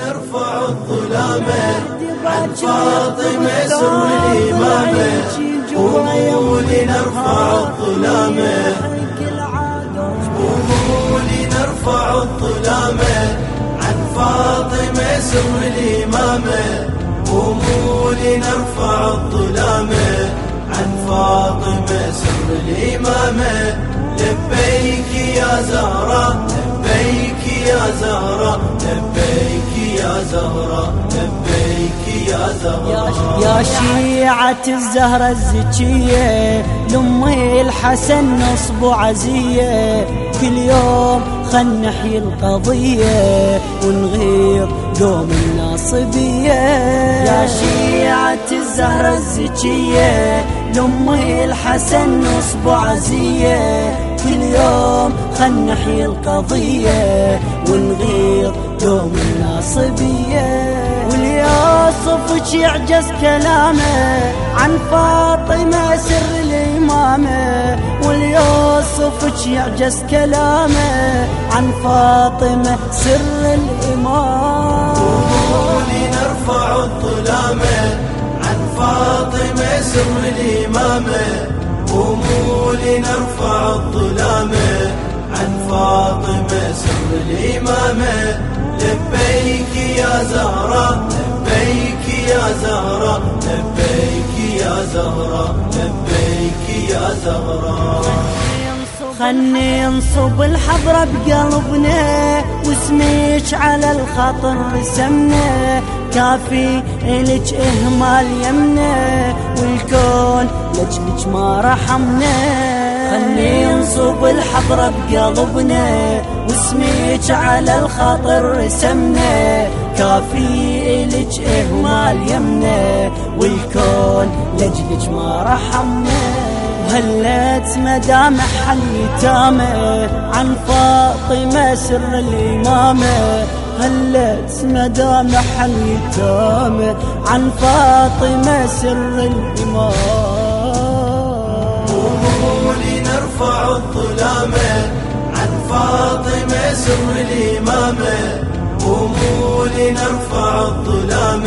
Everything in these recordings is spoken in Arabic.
نرفع الظلام. عن فاطمة سر الإمامة قوموا لنرفع الظلام. قوموا لنرفع الظلام. عن فاطمة سر الإمامة قوموا لنرفع الظلام. عن فاطمة سر الإمامة لبيك يا زهرة لبيك يا زهرة لبيك يا شيعة الزهرة الزكية لأمي الحسن نصب عزية. كل يوم خل نحيي القضية ونغير دوم الناصبية. يا شيعة الزهرة الزكية لأمي الحسن نصب عزية. كل يوم خل نحيي القضية ونغير دوم الناصبية واليوسف يعجز كلامه عن فاطمة سر الإمامة. واليوسف يعجز كلامه عن فاطمة سر الإمامة. لنرفع الظلام عن فاطمة سر الإمامة. قوموا لنرفع الظلام عن فاطمة سر الإمامة لبيك يا زهرة لبيك يا زهرة لبيك يا زهرة لبيك يا زهرة. خلني انصب الحضرة بقلبنا واسميك على الخاطر رسمنا. كافي إلك إهمال يمنا والكون لجلك ما رحمنا. خلني انصب الحضرة بقلبنا واسميك على الخاطر رسمنا. كافي إلك إهمال يمنا والكون لجلك ما رحمنا. وهلت مدامع حليتامه عن فاطمة سر الإمامة. هلت مدامع حليتامه عن فاطمة سر الإمامة. لنرفع الظلام عن فاطمة سر الإمامة. قوموا لنرفع الظلام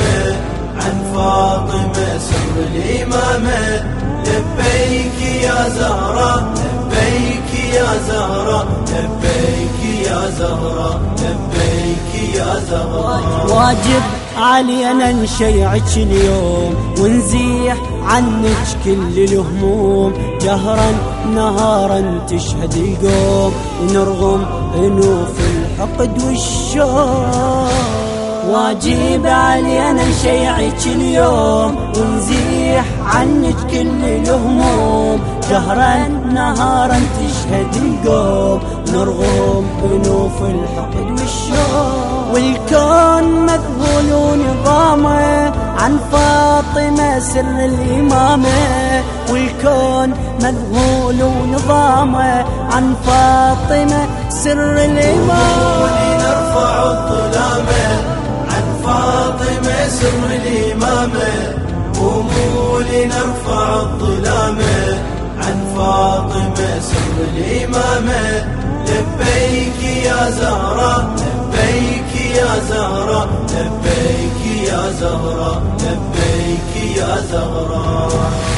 عن فاطمة سر الإمامة. لبيك يا زهرة لبيك يا زهرة لبيك يا زهرة لبيك يا زهرة. واجب علينا نشيعك اليوم ونزيح عنك كل الهموم. جهرا نهارا تشهد القوم ونرغم أنوف الحقد والشوق واجب علينا نشيعك اليوم ونزيح عنك كل الهموم. جهرا نهارا تشهد القوم. نرغم بنوف الحقد والشوق والكون مذهول ونظامه عن فاطمة سر الإمامة. والكون مذهول ونظامه عن فاطمة سر الإمامة. لنرفع الظلام. عن فاطمة سر الإمامة قوموا لنرفع الظلام عن فاطمة سر الإمامة لبيك يا زهرة لبيك يا زهرة لبيك يا زهرة لبيك يا زهرة.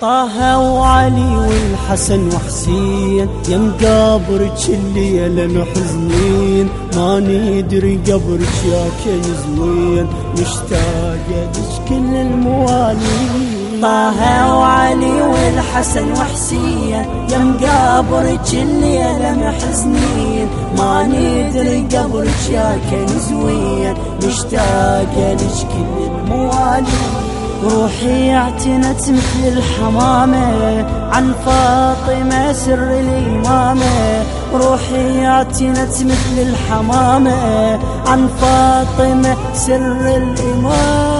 طه وعلي والحسن وحسين يم قبرك الليلة محزنين. ما ندري قبرك يا كن زوين مشتاقة كل الموالين. طه وعلي والحسن وحسين يم قبرك الليلة محزنين. ما ندري قبرك يا كن زوين مشتاقة كل الموالين. روحي اعتنت مثل الحمامة عن فاطمة سر الإمامة. روحي اعتنت مثل الحمامة عن فاطمة سر الإمامة.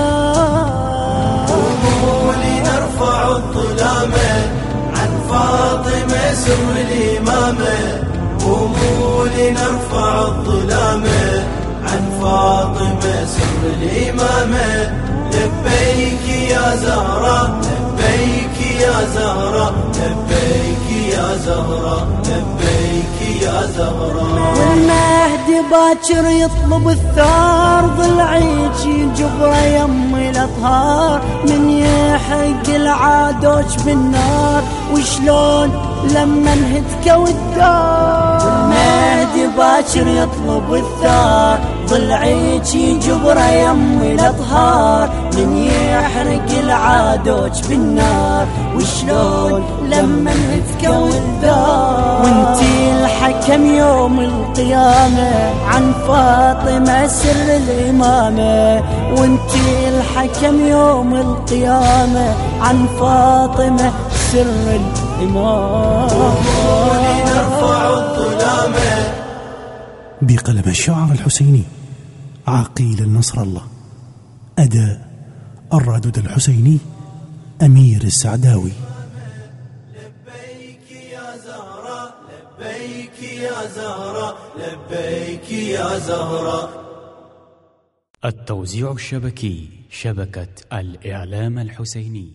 لنرفع الظلام عن فاطمة سر الإمامة. قوموا لنرفع الظلام عن فاطمة سر الإمامة. لبيك يا زهرة لبيك يا زهرة لبيك يا زهرة لبيك يا زهرة. والمهدي المهدي باكر يطلب الثار ضلعيك جبره يمي الأطهار. من يحرق العادوش بالنار وشلون لما انهتكوا الدار المهدي باكر يطلب الثار. ضلعيك جبره يمي الأطهار من يحرق العادوش بالنار. وشلون لما انهتكوا الدار وانتي الحكم يوم القيامة عن فاطمة سر الإمامة. وانتي الحكم يوم القيامة عن فاطمة سر الإمامة. بقلم الشاعر الحسيني. عقيل النصر الله. أداء الرادود الحسيني أمير السعداوي. لبيك يا زهرة لبيك يا زهرة لبيك يا زهرة. التوزيع الشبكي شبكة الإعلام الحسيني.